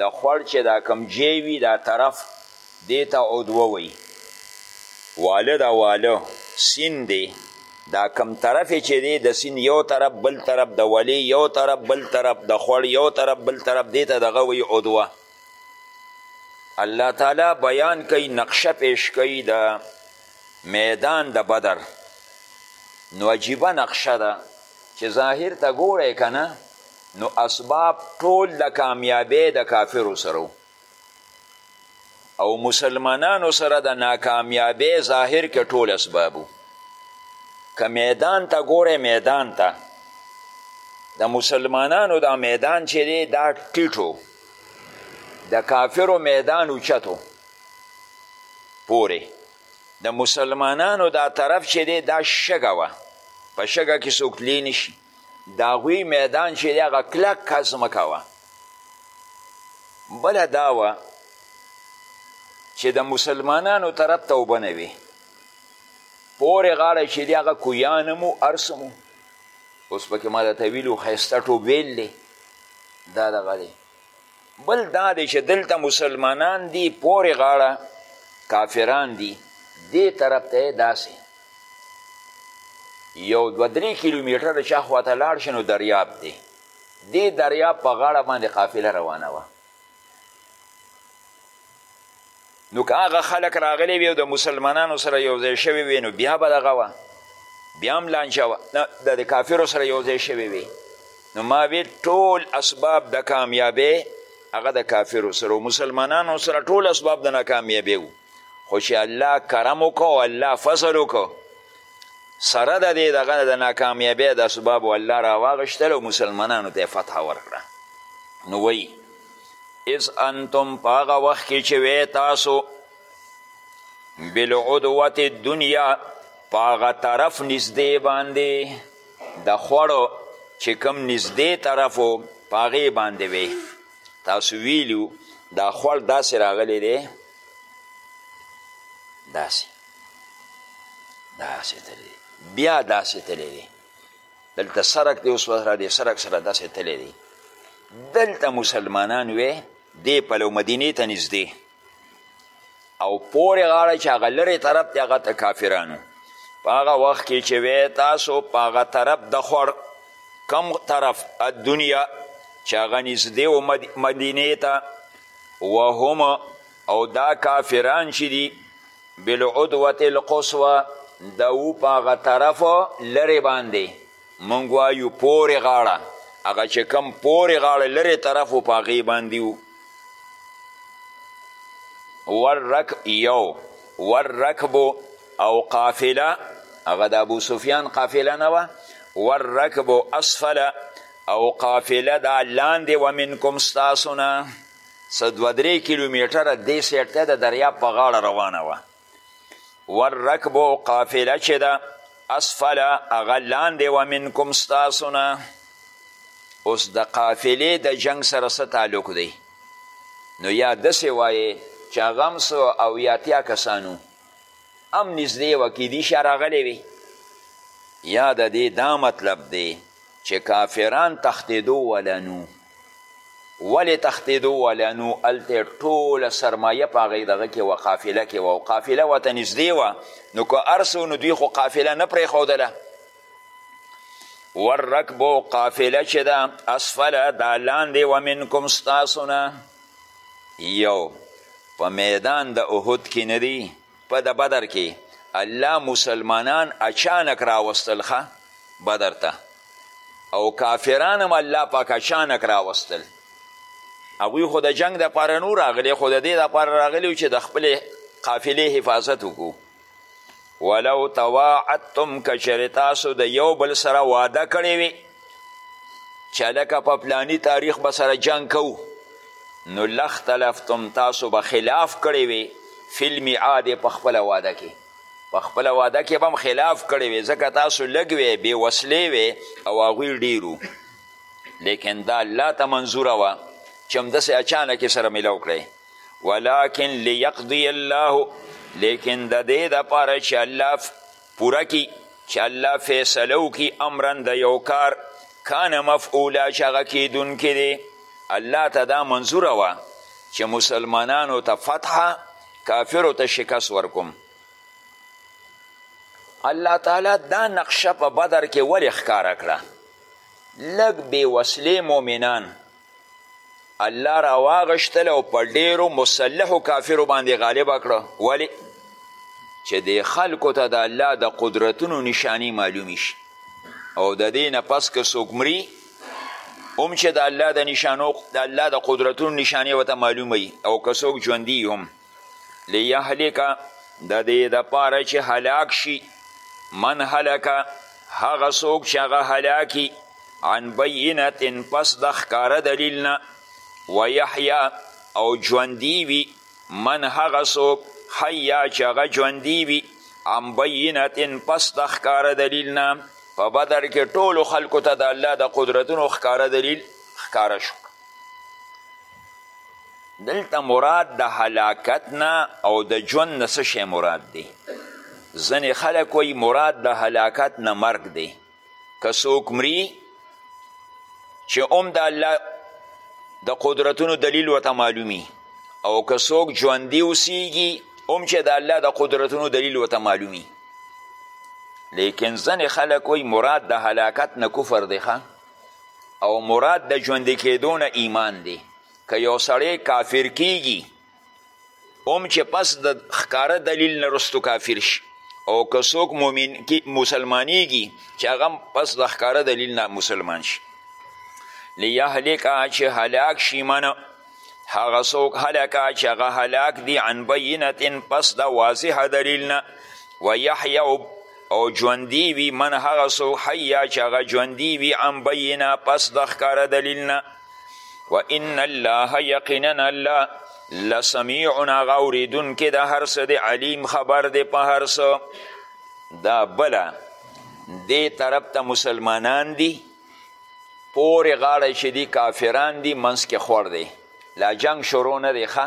د خړ چې دا کوم جې وي دا طرف دې ته عدوه وایي. واله دا واله سین دی دا کوم طرف یې چې دی د سین یو طرف بل طرف د ولې یو طرف بل طرف د خړ یو طرف بل طرف دې ته دغه وایي عدوه. الله تعالی بیان کوي نقشه پیش کوي د میدان د بدر نو عجیبه نقشه ده چې ظاهر ته ګوره که نه نو اسباب ټول د کامیابی د کافرو سره او مسلمانانو سره د ناکامیابی ظاهر کې ټول اسبابو که میدان ته ګوره میدان ته د مسلمانانو دا میدان چې دی دا ټیټو د کافرو میدان اوچتو پورې د مسلمانانو دا طرف چې دی دا شګه وه په شګه کې څوک تلی نشي د هغوی میدان چې دی هغه کلکه ځمکه وه بله دا وه چې د مسلمانانو طرف ته اوبه نه وي پورې غاړه چې دی هغه کویان هم هر څه مو اوس پکې ما درته ویلي ښایسته ټوبویل دی دا دغه دی بل دا دی چې دلته مسلمانان دي پورې غاړه کافران دي دې طرف ته داسې یو دوه درې کیلومتره د چا خواته لاړ شي نو دریاب دی دې دریاب په غاړه باندې قافله روانه وه نو که هغه خلک راغلی وي او د مسلمانانو سره یو ځای شوی وي نو بیا به دغه وه بیا هم لانجه وه د کافرو سره یو ځای شوی وي نو ما وی ټول اسباب د کامیابی هغه د کافرو سره او مسلمانانو سره ټول اسباب د ناکامیابی وو خو چې الله کرم وکړو الله فضل وکړو سره د دې دغه د ناکامیابی د اسبابو الله راواغشتل او مسلمانانو ته فتح ورکړه نو وی اذ انتم په هغه وخت کې چې وی تاسو بالعدوت دنیا په هغه طرف نږدې باندې د خوړو چې کوم نږدې طرف و په هغې باندې وی تاسو ویلو دا خوړ داسې راغلی دی داسې داسې تللی بیا داسې تللی دی دلته سرک دی اوس وسره دی سرک سره داسې تللی دی دلته مسلمانان وی دی پلو مدینې ته نږدې او پورې غاړه چې هغه لرې طرف دی هغه ته کافرانو په هغه وخت کې چې وی تاسو په هغه طرف د خوړ کم طرف الدنیا چې هغه نږدې و مدینې ته وهم او دا کافران چې دي بالعدوة القصوى د او په هغه طرف لرې باندې مونږ وایو پورې غاړه هغه چې کوم پورې غاړه لرې طرف و په هغې باندې و ورک یو ورکبو او قافله هغه د ابو سفیان قافله نه وه ورکبو اسفله او قافله دا لاندې و منکم ستاسو نه څه دوه درې کیلومتره دې سیټ ته د دریاب په غاړه روانه وه والرکب قافله چې ده اسفل هغه لاندې وه منکم ستاسو نه اوس د قافلې د جنگ سره څه تعلق دی نو یا داسې وایې چې هغه هم څه او یاتیا کسانو هم نږدې وه کیدی شي راغلی وي یا د دې دا مطلب دی چې کافران تښتېدو ولنو ولې تښتېدو ولانو هلته ټوله سرمایه په هغې دغه کې وه قافله کې وه او قافله ورته نږدې وه نو که هر څه نو دوی خو قافله نه پرېښودله والرکبو قافله چې ده اسفله دا لاندې و منکم ستاسو نه یو په میدان د احد کې نه دي په د بدر کې الله مسلمانان اچانک راوستل ښه بدر ته او کافران هم الله پاک اچانک راوستل هغوی خو د جنگ دپاره نو راغلی خو د دې دپاره راغلی چې د خپلې قافلې حفاظت وکړو ولو تواعدتم که چېرې تاسو د یو بل سره واده کړی وي چې لکه په پلانی تاریخ به سره جنگ کو نو لختلفتم تاسو به خلاف کړی وي فلم عاد په خپل واده کې په خپل واده کې به خلاف کړی وي ځکه تاسو لږ وي بې وسلې وي او هغوی ډیرو لیکن دا الله ته منظوره وه چې همداسې اچانک یې سره میلاو کړی ولکن لیقضی الله لیکن د دې دپاره چې الله پوره کی چې الله فیصله وکړي امرا د یو کار کان مفعولا چې هغه کیدونکی دی الله ته دا منظوره وه چې مسلمانانو ته فتحه کافرو ته شکست ورکوم الله تعالی دا نقشه په بدر کې ولې ښکاره کړه لږ بې وسلې مؤمنان الله راواغشتل او په ډیرو مسلحو کافرو باندې غالب کړه ولی چې د خلکو ته د الله د قدرتونو نشانی معلومی شي او د دې نه پس که څوک مري هم چې د الله د نشانو د الله د قدرتونو نشانې ورته معلوموي او که څوک ژوندي هم لیهلک د دې دپاره چې هلاک شي من هلک هغه څوک چې هغه هلاکي عن بینت پس د ښکاره دلیل نه ویحیا او ژوندی وي من هغه څوک حیا چې هغه ژوندی وي عن بینت پس د ښکاره دلیل نه په بدر کې ټولو خلکو ته د الله د قدرتونو ښکاره دلیل ښکاره شو دلته مراد د هلاکت نه او د ژوند نه څه شی مراد دی ځینې خلک وایي مراد د هلاکت نه مرګ دی که څوک مري چې هم د الله د قدرتونو دلیل ورته معلومي او که څوک ژوندي اوسیږي هم چې د الله د قدرتونو دلیل ورته معلومي لیکن ځینې خلک وایي مراد د هلاکت نه کفر دی او مراد د ژوندي کېدو نه ایمان دی که یو سړی کافر کیږي هم چې پس د ښکاره دلیل نه رستو کافر شي او که څوک مؤمن کی مسلمانیږي چې هغه پس د ښکاره دلیل نه مسلمان شي لیهلکه چې هلاک شي منه هغه څوک هلکه چې هغه هلاک دي عن بینت پس د واضح دلیل نه ویحیا او ژوندی وي من هغه څوک حیا چې هغه ژوندی وي عن بینه پس د ښکاره دلیل نه و ان الله یقینا الله لسمیع هغه اوریدونکی د هر څه د علیم خبر دی په هر څه دا بله دې طرف ته مسلمانان دي پورې غاړه چې دي کافران دي منځ کې خور دی لا جنگ شروع نه دی ښه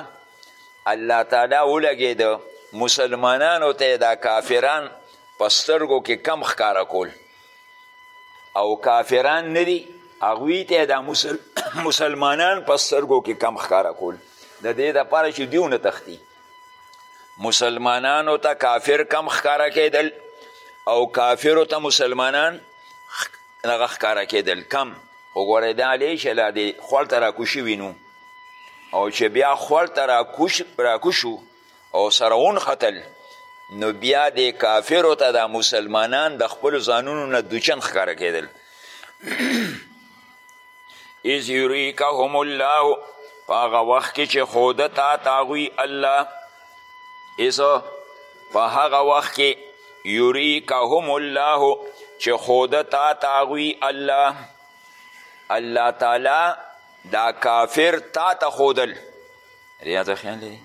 الله تعالی ولګېده مسلمانانو ته دا کافران په سترګو کې کم ښکاره کول او کافران ندي هغوی ته دا مسل... مسلمانان په سترګو کې کم ښکاره کول د دې دپاره چې دیو نه تختی مسلمانانو ته کافر کم ښکاره کېدل او کافرو ته مسلمانان هغه ښکاره کېدل کم وګوره دا علی چې لا دې خوړ ته راکوشي وینو او چې بیا خوړ ته راکوشو او سره ونختل نو بیا د کافرو ته دا مسلمانان د خپل ځانونو نه دوچن ښکاره کېدل اذ یریکهم الله په هغه وخت کې چې خوده تا تاغوی الله اذ په هغه وخت کې یریکهم الله چې خوده تا تاغوی الله الله تعالی دا کافر تا ته خودل ریاض خیال دی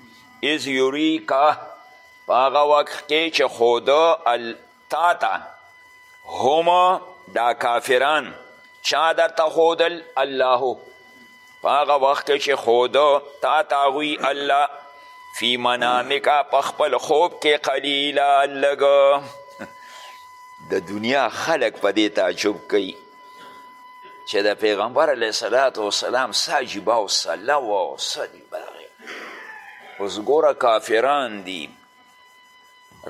از یوریکا په هغه وخت کې چې خوده تا ته هم دا کافران چا درته ښودل الله په هغه وخت کې چې خوده تا ته هغوی الله فی منامکه په خپل خوب کې قلیلا لږ د دنیا خلق په دې تعجب کوي چې د پیغمبر علیه صلات وسلام څه عجیبه حوصله وه او څه دي برغې اوس ګوره کافران دي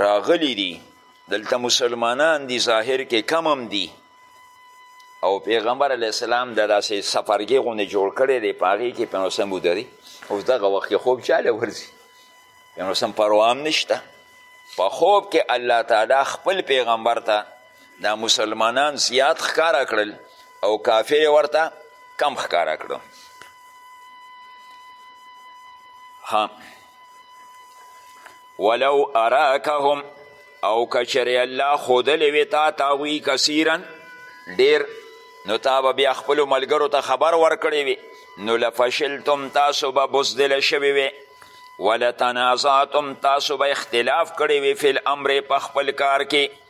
راغلي دي دلته مسلمانان دي ظاهر کې کم هم دي او پیغمبر علیه السلام د داسې سفرګې غوندې جوړ کړی دی په هغې کې پنوسم ودري اوس دغه وخت کې خوب چاله ورځي پنوسم پروام نشته په خوب کې الله تعالی خپل پیغمبر ته دا مسلمانان زیات ښکاره کړل او کافر ورته کم ښکاره کړو ها ولو اراکهم او کچری الله خودلی وی تا تاوی کثیرا ډیر نو تا به بیا خپلو ملګرو ته خبر ورکړی وی نو لفشلتم تاسو به بزدل شوی وی ولتنازعتم تاسو به اختلاف کړی وی فی الامر په خپل کار کې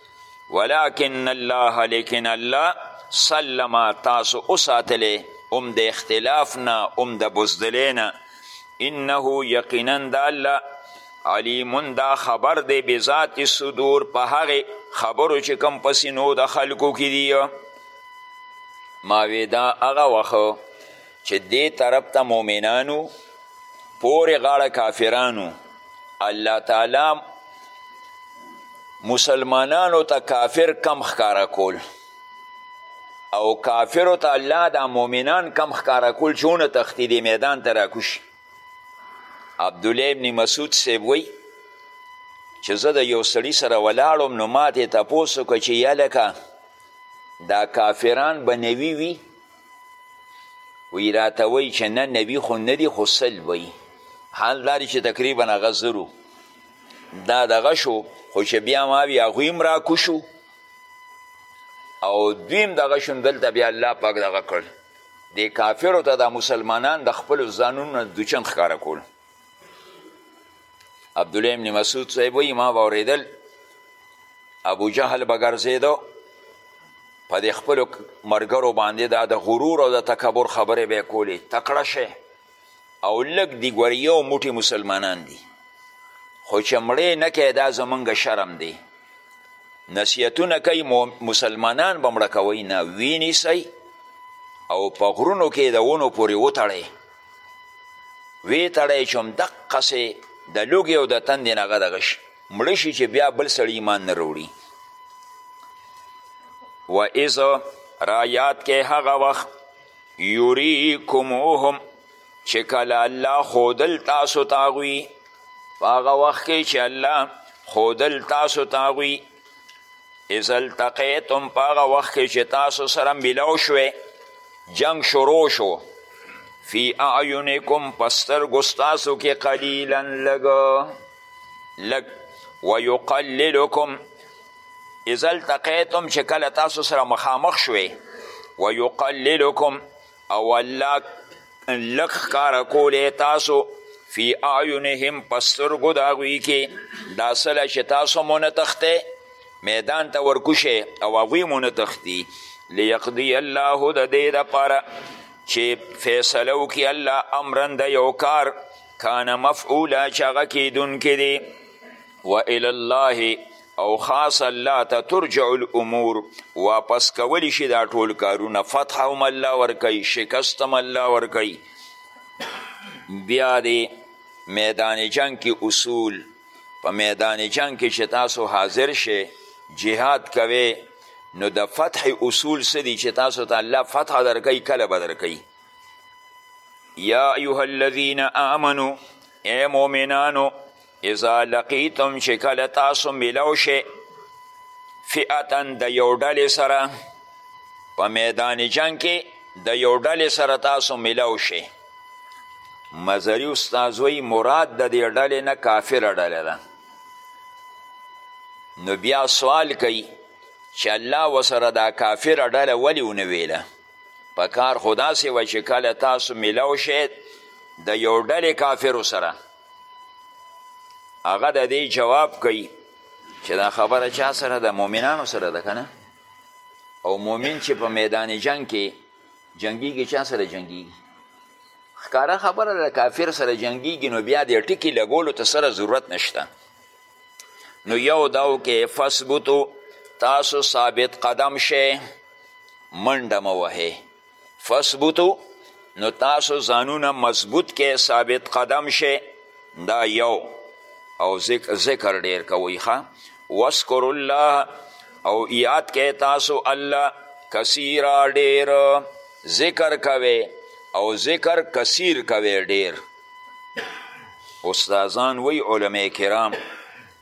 ولكن الله لیکن الله سلم تاسو وساتلی هم د اختلاف نه هم د بزدلې نه انه یقینا د الله علیمون دا خبر دی بذات صدور په هغې خبرو چې کوم په سینو د خلکو کې دي ما وی دا هغه وخت چې دې طرف ته مؤمنانو پورې غاړه کافرانو الله تعالی مسلمانانو ته کافر کم ښکاره کول او کافرو ته الله دا مؤمنان کم ښکاره کول چې ونه تښتي دې میدان ته راکوشي عبدالله ابن مسعود صاحب وی چې زه د یو سړي سره ولاړم نو ما ترې تپوس وکړه چې یلکه دا کافران به نوي وي وی راته وی چې نه نوي خو نه دي خو سل وی حال دا چې تقریبا هغه زرو دا دغه شو خو چې بیا ما وی هغوی هم راکوشو او دوی هم دغه شو دلته بیا الله پاک دغه کړ دې کافرو ته دا مسلمانان د خپلو ځانونو نه دوچن ښکاره کول عبدالله ابن مسعود صاحب وایي ما به اورېدل ابو جهل به ګرځېده په دې خپلو ملګرو باندې دا د غرور او د تکبر خبرې به یې کولې تکړه شی او لږ دي ګورې یو موټي مسلمانان دي خو چې مړې نه کوې دا زمونږ شرم دی نصیحتونه کوي مسلمانان به مړه کوئ نه وینیسئ او په غرونو کې د ونو پورې وتړئ وی تړی چې هم دقسې د لوږې او د تندې نه هغه دغه شي مړه شي چې بیا بل سړي ایمان نه راوړي و اذ را یاد کې هغه وخت یوریکموهم چې کله الله خودل تاسو ته هغوی په هغه وخت کې چې الله خودل تاسو ته هغوی اذا التقیتم په هغه وخت کې چې تاسو سره ملاو شوې جنگ شروع شو فی اعینکم پسترګو ستاسو کې قلیلا لږ لږ ویقللکم اذا التقیتم چې کله تاسو سره مخامخ شوې ویقللکم او الله لک ښکاره کولی تاسو فی اعینهم په سترګو د هغوی کې دا سله چې تاسو مو نه تختی میدان ته ورکوشئ او هغوی مو نه تختی لیقضی الله د دې دپاره چې فیصله وکړي الله امرا د یو کار کان مفعولا چې هغه کیدونکی دی و الی الله او خاص الله ته ترجع الامور واپس کولی شي دا ټول کارونه فتح هم الله ورکوي شکست هم الله ورکوي بیا دی میدان جنگ کې اصول په میدان جنگ کې چې تاسو حاضر شئ جهاد کوئ نو د فتح اصول څه دي چې تاسو ته الله فتح درکوي کله به درکوي یا ایها الذین آمنو ای مؤمنانو اذا لقیتم چې کله تاسو ملو شئ فئتا د یو ډلې سره په میدان جنګ کې د یو ډلې سره تاسو ملو شئ مزری استاذ وی مراد د دې ډلې نه کافره ډله ده نو بیا سوال کوي چې الله وسره دا کافره ډله ولې ونه ویله په کار خو داسې وه چې کله تاسو ملو شئ د یو ډلې کافرو سره هغه د دې جواب کوي چې دا خبره چا سره د مؤمنانو سره ده کنه او مؤمن چې په میدان جنگ کې جنگیږي چا سره جنگیږي ښکاره خبره ده کافر سره جنگیږي نو بیا د ټکي لګولو ته سره ضرورت نشته نو یو داو کې فثبتو تاسو ثابت قدم شئ منډه مه وهئ فثبتو نو تاسو ځانونه مضبوط کې ثابت قدم شي دا یو او ذکر ډیر کوي ښه واسکر الله او یاد کې تاسو الله کثیرا ډیر ذکر کوي او ذکر کثیر کوي ډیر استادان وی علماء کرام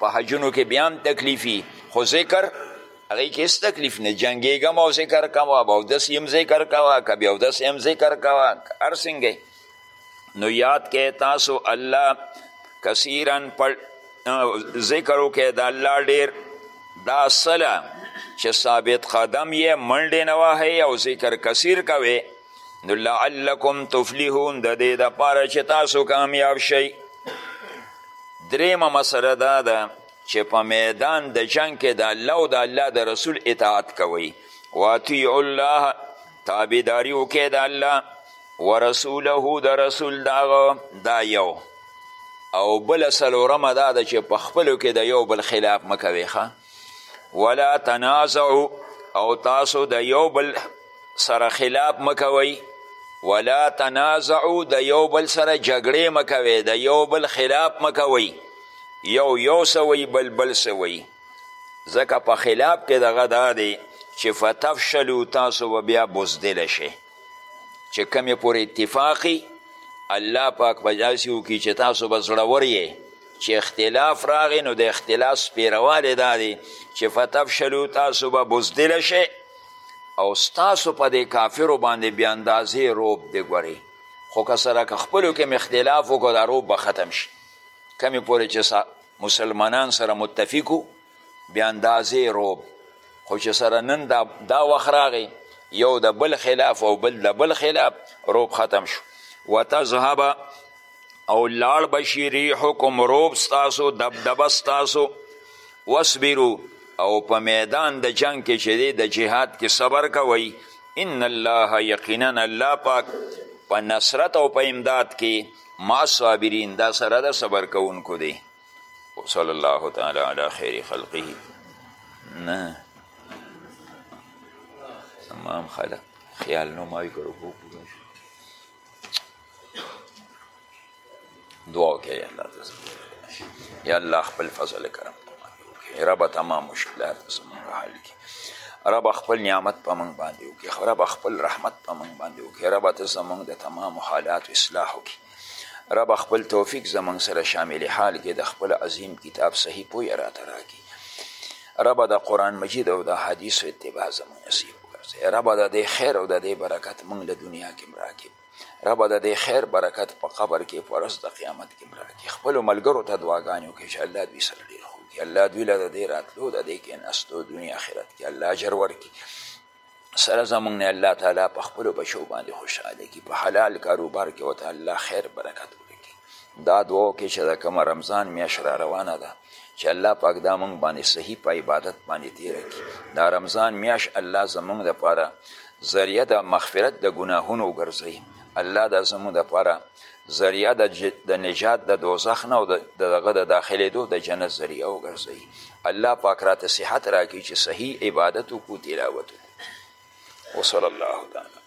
په حجونو کې بیا هم تکلیفي خو ذکر هغې کې هېڅ تکلیف نه جنګېږم او ذکر کوه به اودس یم ذکر کوه که بیا اودس یم ذکر کوه هر څنګه نو یاد کې تاسو الله کثیرا پر ذکر وکړئ د الله ډېر دا سله چې ثابت قدم یې منډې نه وهئ او ذکر کثیر کوئ نو لعلکم تفلحون د دې دپاره چې تاسو کامیاب شئ درېیمه مسله دا ده چې په میدان د جنگ کې د الله او د الله د رسول اطاعت کوئ واطیعو الله تابعداري وکړئ د الله ورسوله د رسول دغه دا یو او بله څلورمه دا ده چې په خپلو کې د یو بل خلاف مه کوئ ولا تنازعو او تاسو د یو بل سره خلاف مکوئ ولا تنازعو د یو بل سره جګړې مکوئ د یو بل خلاف مکوئ یو یو سوی بل بل سوی ځکه په خلاف کې دغه دا دی چې فتفشلو تاسو به بیا بزدل شئ چې کمې پورې اتفاقي الله پاک به داسې وکړي چې تاسو به زړور یې چې اختلاف راغی نو د اختلاف سپیروالی دا دی چې فتفشلو تاسو به بزدل شئ او ستاسو په دې کافرو باندې بیا اندازې روب دی ګورئ خو که سره که خپلو کې مې اختلاف وکړو دا روب به ختم شي کمې پورې چې مسلمانان سره متفقو بیا اندازې روب خو چې سره نن دا, دا وخت راغی یو د بل خلاف او بل د بل خلاف روب ختم شو وتذهب او لاړ بشي ریحکم روب ستاسو دبدبه ستاسو وصبرو او په میدان د جنگ کې چې دی د جهاد کې صبر کوي ان الله یقینا الله پاک په نصرت او په امداد کې ما صابرین دا سره د صبر کوونکو دی وصلی الله تعالی علی خیر خلقه نه تمام خلق خیال نو مای کړو دعا وکړئ یا الله ته یا الله خپل فضل کرم رب تمام مشکلات زموږ حل کړي رب خپل نعمت په موږ باندې وکړي رب خپل رحمت په موږ باندې وکړي رب ته زموږ د تمام حالات اصلاح وکړي رب خپل توفیق زموږ سره شامل حال کې د خپل عظیم کتاب صحیح پوی راته راکړي رب د قرآن مجید او د حدیث اتباع زموږ نصیب ربه د دې خیر او د دې برکت موږ له دنیا کې هم راکړي ربه د دې خیر برکت په قبر کې په ورځ د قیامت کې هم راکړي خپلو ملګرو ته دعاګانې وکړي چې الله دوی سره ډېر ښه وکړي الله دوی له د دې راتلو د دې کېناستو دنیا آخرت کې الله اجر ورکړي سره زمونږ نه الله تعالی په خپلو بچو باندې خوشحاله کړي په حلال کاروبار کې ورته الله خیر برکت وکړي دا دعا وکړي چې دا کومه رمضان میاشت را روانه ده چې الله پاک دا موږ باندې صحیح په عبادت باندې تېره کړي دا رمضان میاشت الله زموږ دپاره ذریعه د مغفرت د ګناهونو وګرځوي الله دا زموږ دپاره ذریعه د نجات د دوزخ نه او دغه د داخلېدو د جنت ذریعه وګرځوي الله پاک راته صحت راکړي چې صحیح عبادت وکړو تلاوت وکړو وصلی الله تعالی